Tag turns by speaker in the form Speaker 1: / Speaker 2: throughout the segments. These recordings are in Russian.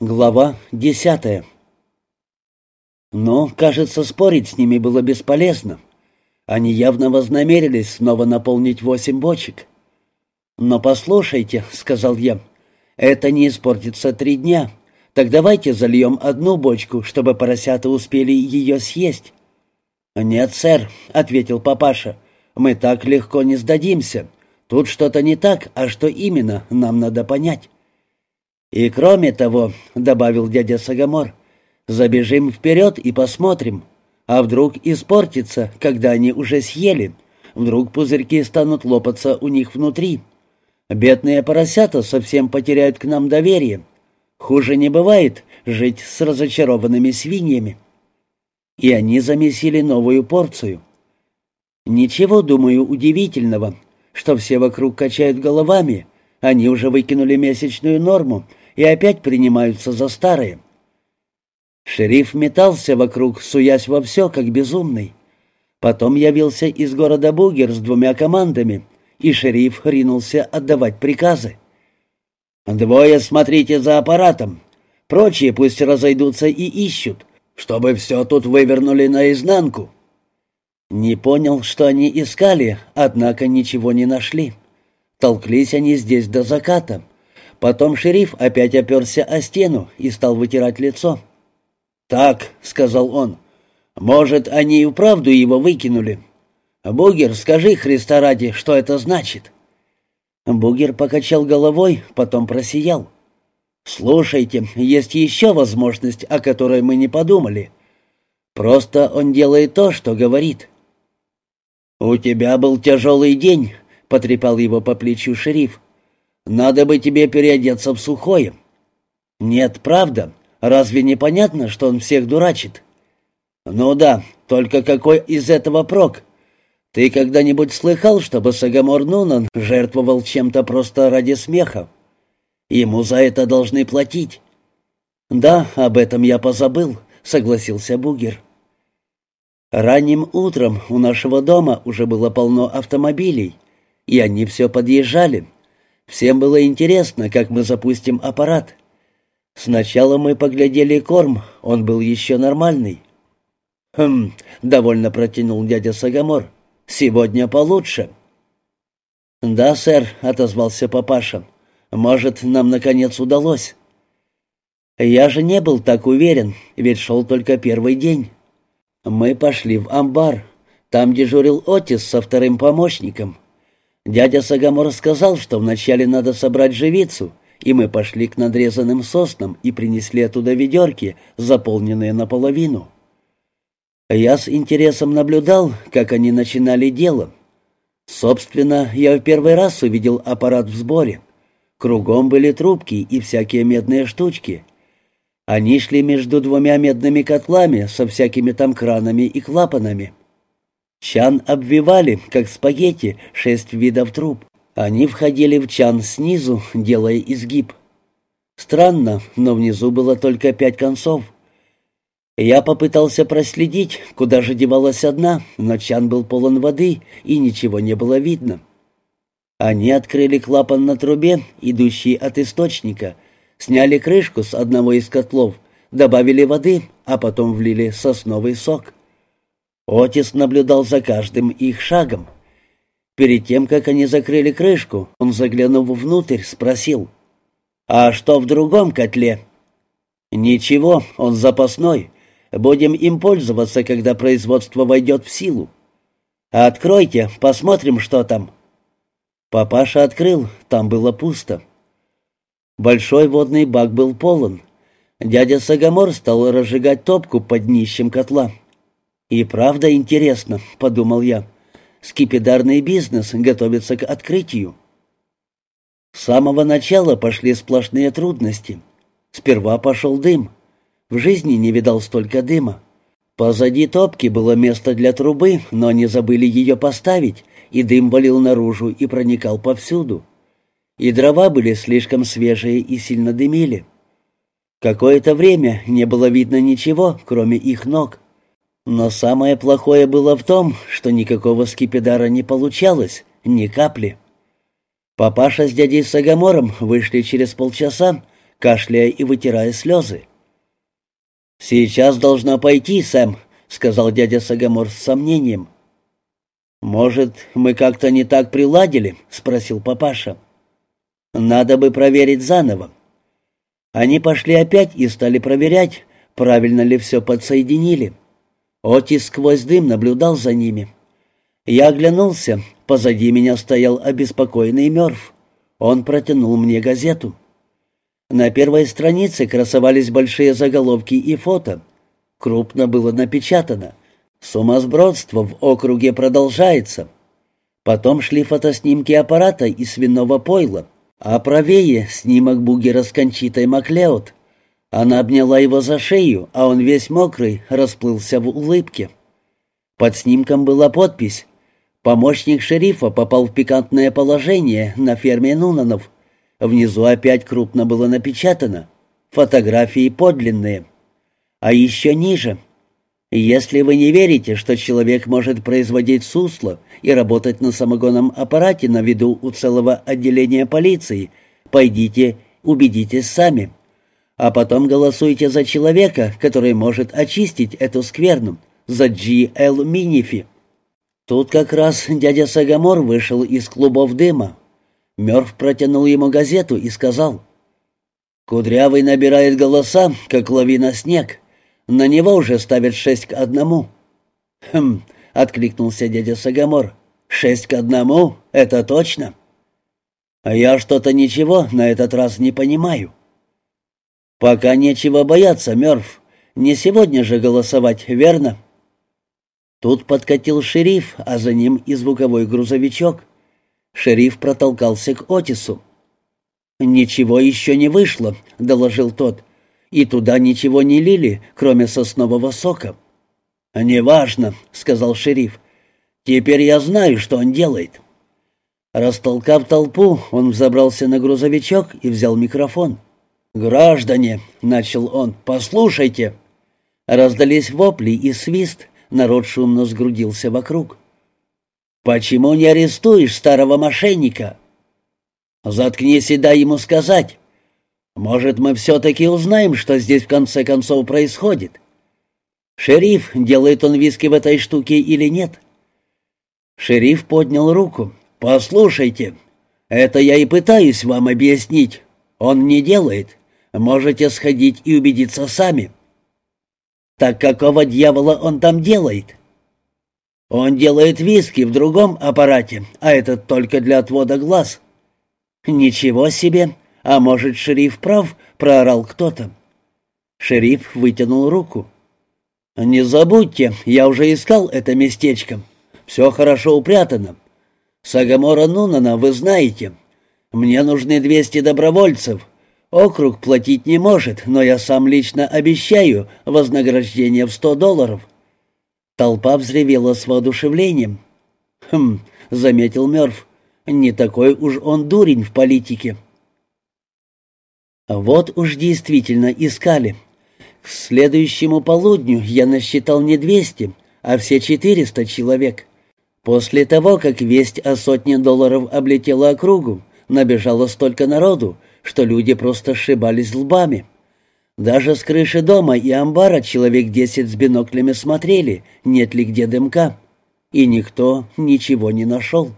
Speaker 1: Глава десятая Но, кажется, спорить с ними было бесполезно. Они явно вознамерились снова наполнить восемь бочек. «Но послушайте», — сказал я, — «это не испортится три дня. Так давайте зальем одну бочку, чтобы поросята успели ее съесть». «Нет, сэр», — ответил папаша, — «мы так легко не сдадимся. Тут что-то не так, а что именно, нам надо понять». «И кроме того», — добавил дядя Сагамор, — «забежим вперед и посмотрим. А вдруг испортится, когда они уже съели? Вдруг пузырьки станут лопаться у них внутри? Бедные поросята совсем потеряют к нам доверие. Хуже не бывает жить с разочарованными свиньями». И они замесили новую порцию. Ничего, думаю, удивительного, что все вокруг качают головами. Они уже выкинули месячную норму и опять принимаются за старые. Шериф метался вокруг, суясь во все, как безумный. Потом явился из города Бугер с двумя командами, и шериф ринулся отдавать приказы. «Двое смотрите за аппаратом, прочие пусть разойдутся и ищут, чтобы все тут вывернули наизнанку». Не понял, что они искали, однако ничего не нашли. Толклись они здесь до заката. Потом шериф опять оперся о стену и стал вытирать лицо. «Так», — сказал он, — «может, они и вправду его выкинули? Бугер, скажи Христа ради, что это значит?» Бугер покачал головой, потом просиял. «Слушайте, есть еще возможность, о которой мы не подумали. Просто он делает то, что говорит». «У тебя был тяжелый день», — потрепал его по плечу шериф. Надо бы тебе переодеться в сухое». «Нет, правда. Разве не понятно, что он всех дурачит?» «Ну да, только какой из этого прок? Ты когда-нибудь слыхал, чтобы Сагамор Нунан жертвовал чем-то просто ради смеха? Ему за это должны платить». «Да, об этом я позабыл», — согласился Бугер. Ранним утром у нашего дома уже было полно автомобилей, и они все подъезжали. Всем было интересно, как мы запустим аппарат. Сначала мы поглядели корм, он был еще нормальный. «Хм», — довольно протянул дядя Сагамор, — «сегодня получше». «Да, сэр», — отозвался папаша, — «может, нам, наконец, удалось». Я же не был так уверен, ведь шел только первый день. Мы пошли в амбар. Там дежурил Отис со вторым помощником. Дядя Сагамор сказал, что вначале надо собрать живицу, и мы пошли к надрезанным соснам и принесли оттуда ведерки, заполненные наполовину. Я с интересом наблюдал, как они начинали дело. Собственно, я в первый раз увидел аппарат в сборе. Кругом были трубки и всякие медные штучки. Они шли между двумя медными котлами со всякими там кранами и клапанами. Чан обвивали, как спагетти, шесть видов труб. Они входили в чан снизу, делая изгиб. Странно, но внизу было только пять концов. Я попытался проследить, куда же девалась одна, но чан был полон воды, и ничего не было видно. Они открыли клапан на трубе, идущий от источника, сняли крышку с одного из котлов, добавили воды, а потом влили сосновый сок. Отис наблюдал за каждым их шагом. Перед тем, как они закрыли крышку, он, заглянув внутрь, спросил, «А что в другом котле?» «Ничего, он запасной. Будем им пользоваться, когда производство войдет в силу. Откройте, посмотрим, что там». Папаша открыл, там было пусто. Большой водный бак был полон. Дядя Сагамор стал разжигать топку под днищем котла. «И правда интересно», — подумал я. «Скипидарный бизнес готовится к открытию». С самого начала пошли сплошные трудности. Сперва пошел дым. В жизни не видал столько дыма. Позади топки было место для трубы, но они забыли ее поставить, и дым валил наружу и проникал повсюду. И дрова были слишком свежие и сильно дымили. Какое-то время не было видно ничего, кроме их ног. Но самое плохое было в том, что никакого скипидара не получалось, ни капли. Папаша с дядей Сагамором вышли через полчаса, кашляя и вытирая слезы. «Сейчас должна пойти, Сэм», — сказал дядя Сагамор с сомнением. «Может, мы как-то не так приладили?» — спросил папаша. «Надо бы проверить заново». Они пошли опять и стали проверять, правильно ли все подсоединили. Отис сквозь дым наблюдал за ними. Я оглянулся, позади меня стоял обеспокоенный Мёрф. Он протянул мне газету. На первой странице красовались большие заголовки и фото. Крупно было напечатано. Сумасбродство в округе продолжается. Потом шли фотоснимки аппарата и свиного пойла, а правее снимок бугера с Кончитой Маклеод. Она обняла его за шею, а он весь мокрый, расплылся в улыбке. Под снимком была подпись «Помощник шерифа попал в пикантное положение на ферме Нунанов». Внизу опять крупно было напечатано «Фотографии подлинные». А еще ниже «Если вы не верите, что человек может производить сусло и работать на самогонном аппарате на виду у целого отделения полиции, пойдите, убедитесь сами» а потом голосуйте за человека, который может очистить эту скверну, за Джи Эл Минифи. Тут как раз дядя Сагамор вышел из клубов дыма. Мёрф протянул ему газету и сказал, «Кудрявый набирает голоса, как лавина снег. На него уже ставят шесть к одному». «Хм», — откликнулся дядя Сагамор, «шесть к одному? Это точно?» «А я что-то ничего на этот раз не понимаю». «Пока нечего бояться, Мёрф. Не сегодня же голосовать, верно?» Тут подкатил шериф, а за ним и звуковой грузовичок. Шериф протолкался к Отису. «Ничего еще не вышло», — доложил тот. «И туда ничего не лили, кроме соснового сока». «Неважно», — сказал шериф. «Теперь я знаю, что он делает». Растолкав толпу, он взобрался на грузовичок и взял микрофон. «Граждане», — начал он, — «послушайте». Раздались вопли и свист, народ шумно сгрудился вокруг. «Почему не арестуешь старого мошенника?» «Заткнись и дай ему сказать. Может, мы все-таки узнаем, что здесь в конце концов происходит. Шериф, делает он виски в этой штуке или нет?» Шериф поднял руку. «Послушайте, это я и пытаюсь вам объяснить. Он не делает. Можете сходить и убедиться сами. Так какого дьявола он там делает? Он делает виски в другом аппарате, а этот только для отвода глаз. Ничего себе! А может, шериф прав, проорал кто-то. Шериф вытянул руку. «Не забудьте, я уже искал это местечко. Все хорошо упрятано. Сагамора Нунана вы знаете. Мне нужны двести добровольцев, Округ платить не может, но я сам лично обещаю вознаграждение в сто долларов». Толпа взревела с воодушевлением. «Хм», — заметил Мёрф, — «не такой уж он дурень в политике». Вот уж действительно искали. К следующему полудню я насчитал не двести, а все четыреста человек. После того, как весть о сотне долларов облетела округу, набежало столько народу, что люди просто сшибались лбами. Даже с крыши дома и амбара человек десять с биноклями смотрели, нет ли где дымка. И никто ничего не нашел.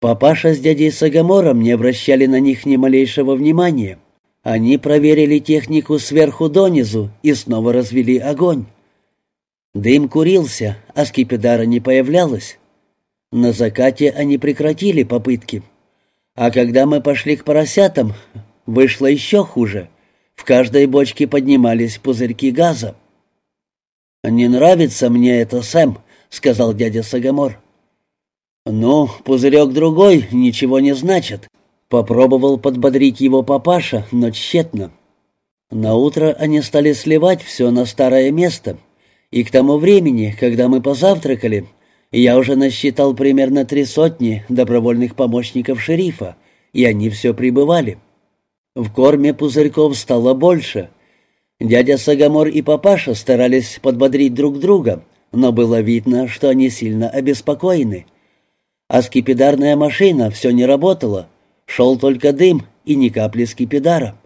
Speaker 1: Папаша с дядей Сагамором не обращали на них ни малейшего внимания. Они проверили технику сверху донизу и снова развели огонь. Дым курился, а скипидара не появлялось. На закате они прекратили попытки. А когда мы пошли к поросятам, вышло еще хуже. В каждой бочке поднимались пузырьки газа. «Не нравится мне это, Сэм», — сказал дядя Сагамор. «Ну, пузырек другой ничего не значит», — попробовал подбодрить его папаша, но тщетно. Наутро они стали сливать все на старое место, и к тому времени, когда мы позавтракали, я уже насчитал примерно три сотни добровольных помощников шерифа, и они все прибывали. В корме пузырьков стало больше. Дядя Сагамор и папаша старались подбодрить друг друга, но было видно, что они сильно обеспокоены. А скипидарная машина все не работала, шел только дым и ни капли скипидара.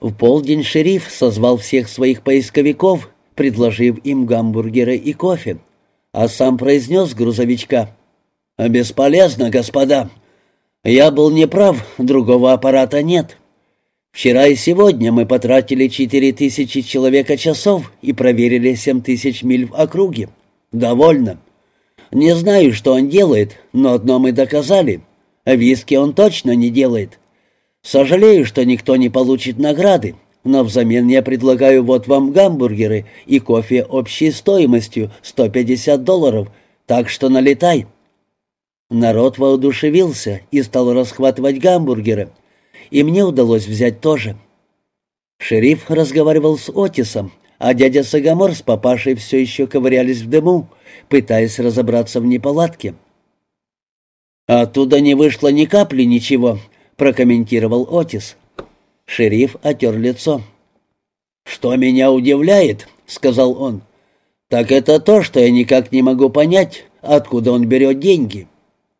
Speaker 1: В полдень шериф созвал всех своих поисковиков, предложив им гамбургеры и кофе, а сам произнес грузовичка. «Бесполезно, господа. Я был неправ, другого аппарата нет. Вчера и сегодня мы потратили четыре тысячи человека часов и проверили семь тысяч миль в округе. Довольно. Не знаю, что он делает, но одно мы доказали. Виски он точно не делает. Сожалею, что никто не получит награды, но взамен я предлагаю вот вам гамбургеры и кофе общей стоимостью 150 долларов, так что налетай». Народ воодушевился и стал расхватывать гамбургеры, и мне удалось взять тоже. Шериф разговаривал с Отисом, а дядя Сагамор с папашей все еще ковырялись в дыму, пытаясь разобраться в неполадке. «Оттуда не вышло ни капли ничего», — прокомментировал Отис. Шериф отер лицо. «Что меня удивляет», — сказал он, — «так это то, что я никак не могу понять, откуда он берет деньги.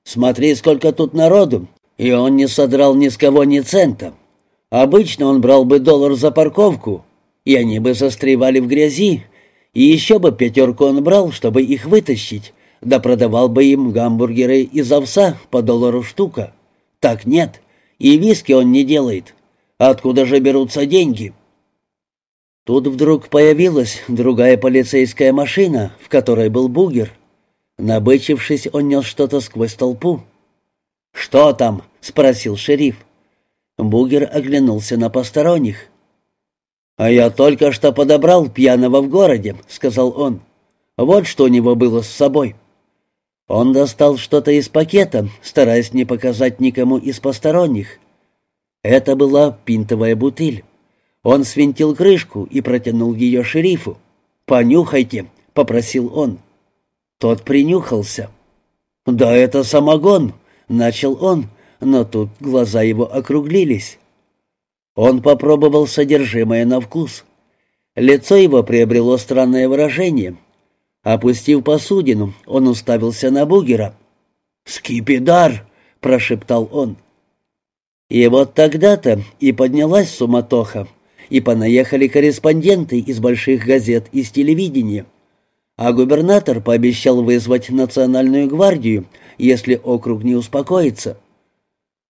Speaker 1: Смотри, сколько тут народу, и он не содрал ни с кого ни цента. Обычно он брал бы доллар за парковку, и они бы застревали в грязи, и еще бы пятерку он брал, чтобы их вытащить, да продавал бы им гамбургеры из овса по доллару штука. Так нет, и виски он не делает. Откуда же берутся деньги?» Тут вдруг появилась другая полицейская машина, в которой был бугер. Набычившись, он нес что-то сквозь толпу. «Что там?» — спросил шериф. Бугер оглянулся на посторонних. «А я только что подобрал пьяного в городе», — сказал он. «Вот что у него было с собой». Он достал что-то из пакета, стараясь не показать никому из посторонних. Это была пинтовая бутыль. Он свинтил крышку и протянул ее шерифу. «Понюхайте», — попросил он. Тот принюхался. «Да это самогон», — начал он, но тут глаза его округлились. Он попробовал содержимое на вкус. Лицо его приобрело странное выражение. Опустив посудину, он уставился на бугера. «Скипидар!» — прошептал он. И вот тогда-то и поднялась суматоха, и понаехали корреспонденты из больших газет и с телевидения. А губернатор пообещал вызвать национальную гвардию, если округ не успокоится.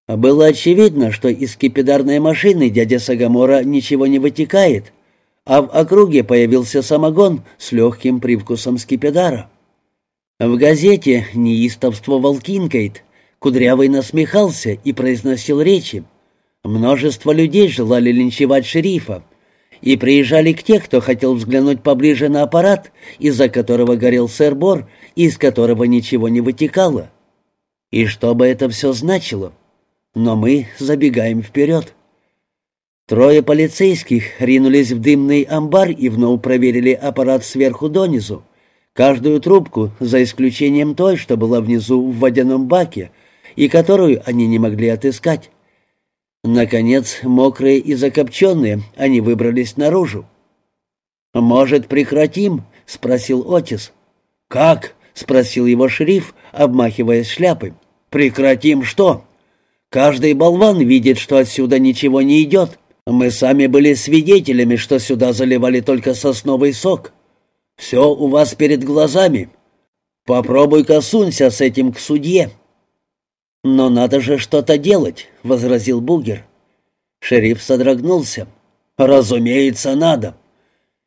Speaker 1: Было очевидно, что из скипидарной машины дядя Сагамора ничего не вытекает, а в округе появился самогон с легким привкусом скипидара. В газете неистовствовал Кинкейт, Кудрявый насмехался и произносил речи. Множество людей желали линчевать шерифа и приезжали к тех, кто хотел взглянуть поближе на аппарат, из-за которого горел сэр Бор и из которого ничего не вытекало. И что бы это все значило? Но мы забегаем вперед. Трое полицейских ринулись в дымный амбар и вновь проверили аппарат сверху донизу. Каждую трубку, за исключением той, что была внизу в водяном баке, и которую они не могли отыскать. Наконец, мокрые и закопченные, они выбрались наружу. «Может, прекратим?» — спросил Отис. «Как?» — спросил его шериф, обмахиваясь шляпой. «Прекратим что?» «Каждый болван видит, что отсюда ничего не идет. Мы сами были свидетелями, что сюда заливали только сосновый сок. Все у вас перед глазами. Попробуй-ка с этим к судье. «Но надо же что-то делать», — возразил Бугер. Шериф содрогнулся. «Разумеется, надо.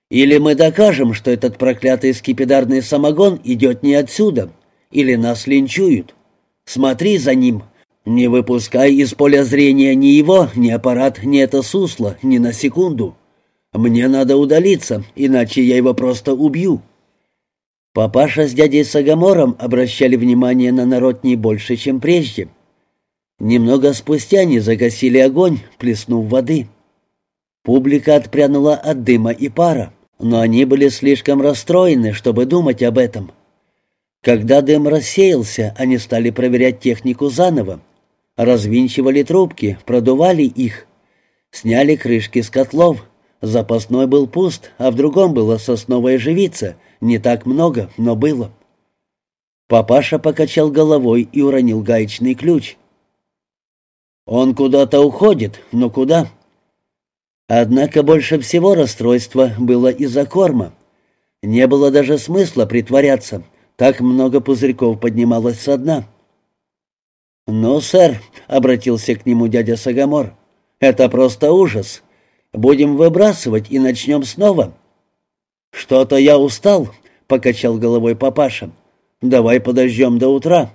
Speaker 1: Или мы докажем, что этот проклятый скипидарный самогон идет не отсюда, или нас линчуют. Смотри за ним. Не выпускай из поля зрения ни его, ни аппарат, ни это сусло, ни на секунду. Мне надо удалиться, иначе я его просто убью». Папаша с дядей Сагамором обращали внимание на народ не больше, чем прежде. Немного спустя они загасили огонь, плеснув воды. Публика отпрянула от дыма и пара, но они были слишком расстроены, чтобы думать об этом. Когда дым рассеялся, они стали проверять технику заново. Развинчивали трубки, продували их. Сняли крышки с котлов. Запасной был пуст, а в другом была сосновая живица — не так много, но было. Папаша покачал головой и уронил гаечный ключ. «Он куда-то уходит, но куда?» Однако больше всего расстройства было из-за корма. Не было даже смысла притворяться, так много пузырьков поднималось со дна. «Ну, сэр», — обратился к нему дядя Сагамор, — «это просто ужас. Будем выбрасывать и начнем снова». «Что-то я устал», — покачал головой папаша. «Давай подождем до утра».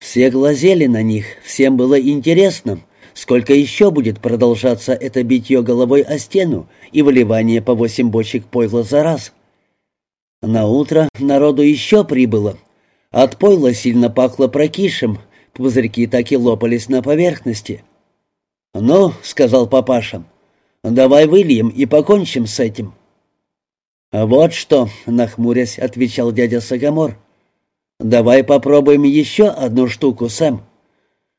Speaker 1: Все глазели на них, всем было интересно, сколько еще будет продолжаться это битье головой о стену и выливание по восемь бочек пойла за раз. На утро народу еще прибыло. От пойла сильно пахло прокишем, пузырьки так и лопались на поверхности. «Ну», — сказал папаша, — «давай выльем и покончим с этим». «Вот что», — нахмурясь, отвечал дядя Сагамор, — «давай попробуем еще одну штуку, Сэм.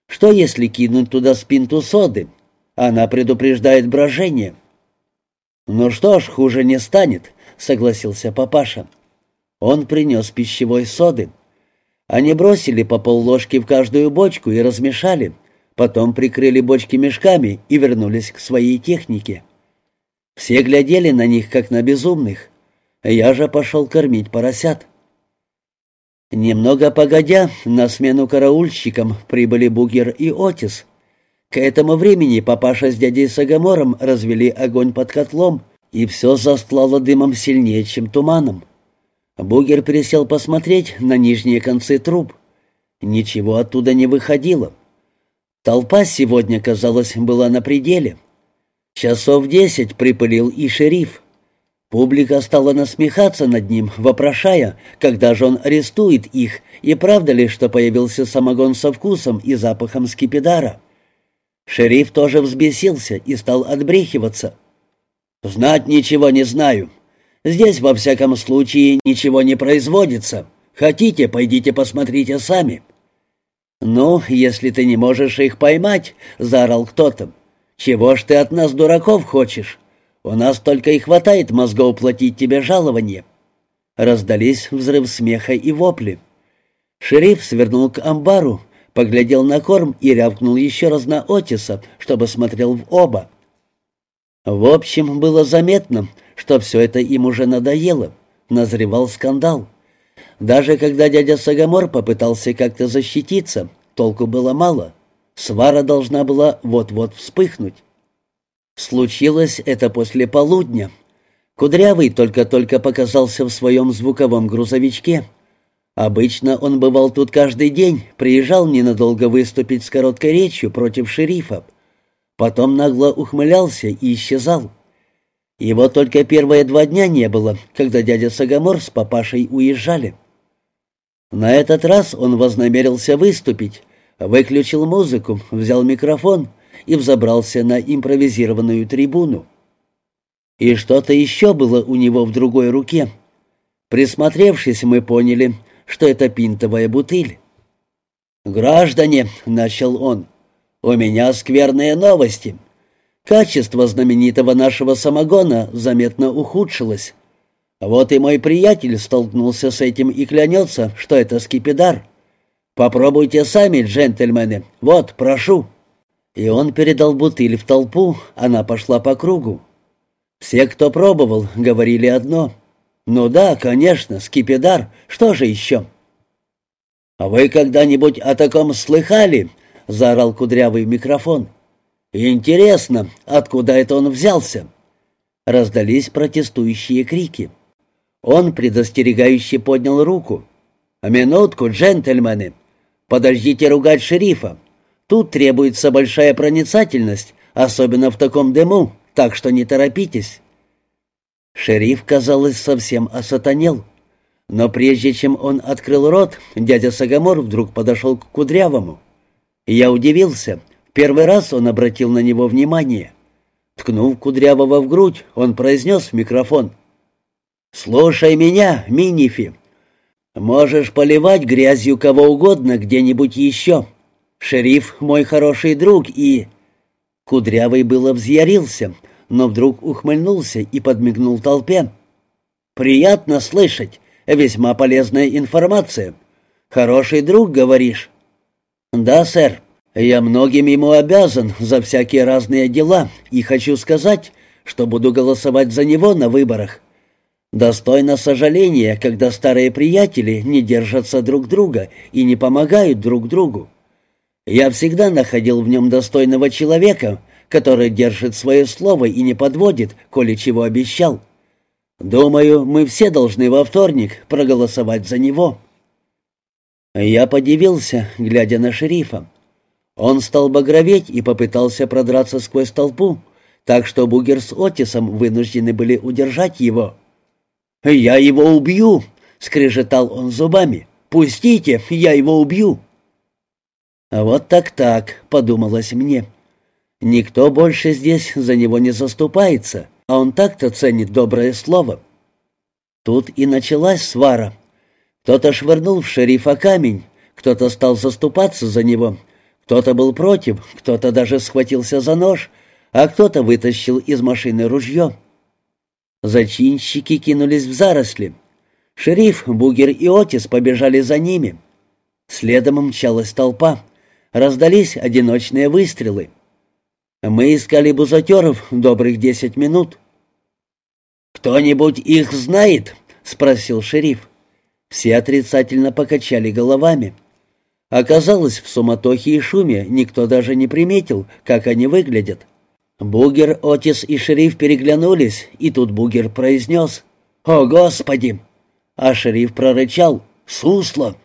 Speaker 1: Что, если кинуть туда спинту соды? Она предупреждает брожение». «Ну что ж, хуже не станет», — согласился папаша. Он принес пищевой соды. Они бросили по полложки в каждую бочку и размешали, потом прикрыли бочки мешками и вернулись к своей технике. Все глядели на них, как на безумных. Я же пошел кормить поросят. Немного погодя, на смену караульщикам прибыли Бугер и Отис. К этому времени папаша с дядей Сагамором развели огонь под котлом, и все застлало дымом сильнее, чем туманом. Бугер пересел посмотреть на нижние концы труб. Ничего оттуда не выходило. Толпа сегодня, казалось, была на пределе. Часов десять припылил и шериф. Публика стала насмехаться над ним, вопрошая, когда же он арестует их, и правда ли, что появился самогон со вкусом и запахом скипидара. Шериф тоже взбесился и стал отбрехиваться. «Знать ничего не знаю. Здесь, во всяком случае, ничего не производится. Хотите, пойдите посмотрите сами». «Ну, если ты не можешь их поймать», — заорал кто-то, — «чего ж ты от нас, дураков, хочешь? У нас только и хватает мозгов платить тебе жалование». Раздались взрыв смеха и вопли. Шериф свернул к амбару, поглядел на корм и рявкнул еще раз на Отиса, чтобы смотрел в оба. В общем, было заметно, что все это им уже надоело. Назревал скандал. Даже когда дядя Сагамор попытался как-то защититься, толку было мало. Свара должна была вот-вот вспыхнуть. Случилось это после полудня. Кудрявый только-только показался в своем звуковом грузовичке. Обычно он бывал тут каждый день, приезжал ненадолго выступить с короткой речью против шерифа. Потом нагло ухмылялся и исчезал. Его только первые два дня не было, когда дядя Сагамор с папашей уезжали. На этот раз он вознамерился выступить, выключил музыку, взял микрофон и взобрался на импровизированную трибуну. И что-то еще было у него в другой руке. Присмотревшись, мы поняли, что это пинтовая бутыль. «Граждане», — начал он, — «у меня скверные новости. Качество знаменитого нашего самогона заметно ухудшилось. Вот и мой приятель столкнулся с этим и клянется, что это скипидар. Попробуйте сами, джентльмены. Вот, прошу». И он передал бутыль в толпу, она пошла по кругу. Все, кто пробовал, говорили одно. «Ну да, конечно, скипидар. Что же еще?» «А вы когда-нибудь о таком слыхали?» — заорал Кудрявый микрофон. «Интересно, откуда это он взялся?» Раздались протестующие крики. Он предостерегающе поднял руку. «Минутку, джентльмены! Подождите ругать шерифа. Тут требуется большая проницательность, особенно в таком дыму, так что не торопитесь». Шериф, казалось, совсем осатанел. Но прежде чем он открыл рот, дядя Сагамор вдруг подошел к Кудрявому. Я удивился. Первый раз он обратил на него внимание. Ткнув Кудрявого в грудь, он произнес в микрофон. «Слушай меня, Минифи. Можешь поливать грязью кого угодно где-нибудь еще. Шериф — мой хороший друг и...» Кудрявый было взъярился, но вдруг ухмыльнулся и подмигнул толпе. «Приятно слышать. Весьма полезная информация. Хороший друг, говоришь?» «Да, сэр. Я многим ему обязан за всякие разные дела, и хочу сказать, что буду голосовать за него на выборах. Достойно сожаления, когда старые приятели не держатся друг друга и не помогают друг другу. Я всегда находил в нем достойного человека, который держит свое слово и не подводит, коли чего обещал. Думаю, мы все должны во вторник проголосовать за него». Я подивился, глядя на шерифа. Он стал багроветь и попытался продраться сквозь толпу, так что Бугер с Отисом вынуждены были удержать его. «Я его убью!» — скрежетал он зубами. «Пустите, я его убью!» «Вот так-так», — подумалось мне. «Никто больше здесь за него не заступается, а он так-то ценит доброе слово». Тут и началась свара. Кто-то швырнул в шерифа камень, кто-то стал заступаться за него, кто-то был против, кто-то даже схватился за нож, а кто-то вытащил из машины ружье. Зачинщики кинулись в заросли. Шериф, Бугер и Отис побежали за ними. Следом мчалась толпа. Раздались одиночные выстрелы. Мы искали бузатеров добрых десять минут. «Кто-нибудь их знает?» — спросил шериф. Все отрицательно покачали головами. Оказалось, в суматохе и шуме никто даже не приметил, как они выглядят. Бугер, Отис и шериф переглянулись, и тут Бугер произнес «О, Господи!» А шериф прорычал «Сусло!»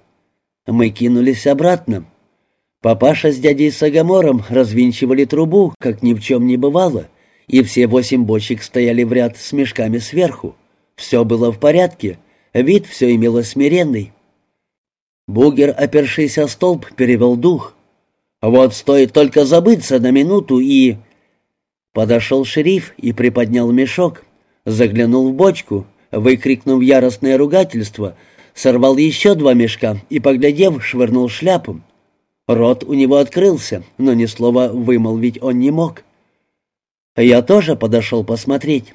Speaker 1: Мы кинулись обратно. Папаша с дядей Сагамором развинчивали трубу, как ни в чем не бывало, и все восемь бочек стояли в ряд с мешками сверху. Все было в порядке, вид все имело смиренный. Бугер, опершись о столб, перевел дух. «Вот стоит только забыться на минуту и...» Подошел шериф и приподнял мешок, заглянул в бочку, выкрикнув яростное ругательство, сорвал еще два мешка и, поглядев, швырнул шляпу. Рот у него открылся, но ни слова вымолвить он не мог. Я тоже подошел посмотреть.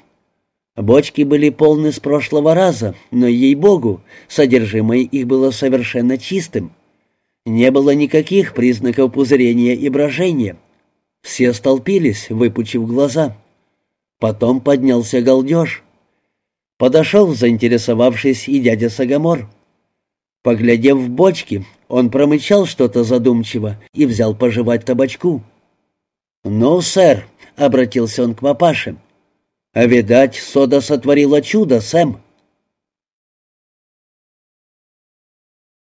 Speaker 1: Бочки были полны с прошлого раза, но, ей-богу, содержимое их было совершенно чистым. Не было никаких признаков пузырения и брожения. Все столпились, выпучив глаза. Потом поднялся галдеж. Подошел, заинтересовавшись, и дядя Сагамор. Поглядев в бочки, он промычал что-то задумчиво и взял пожевать табачку. «Ну, сэр», — обратился он к папаше, — «а видать, сода сотворила чудо, Сэм».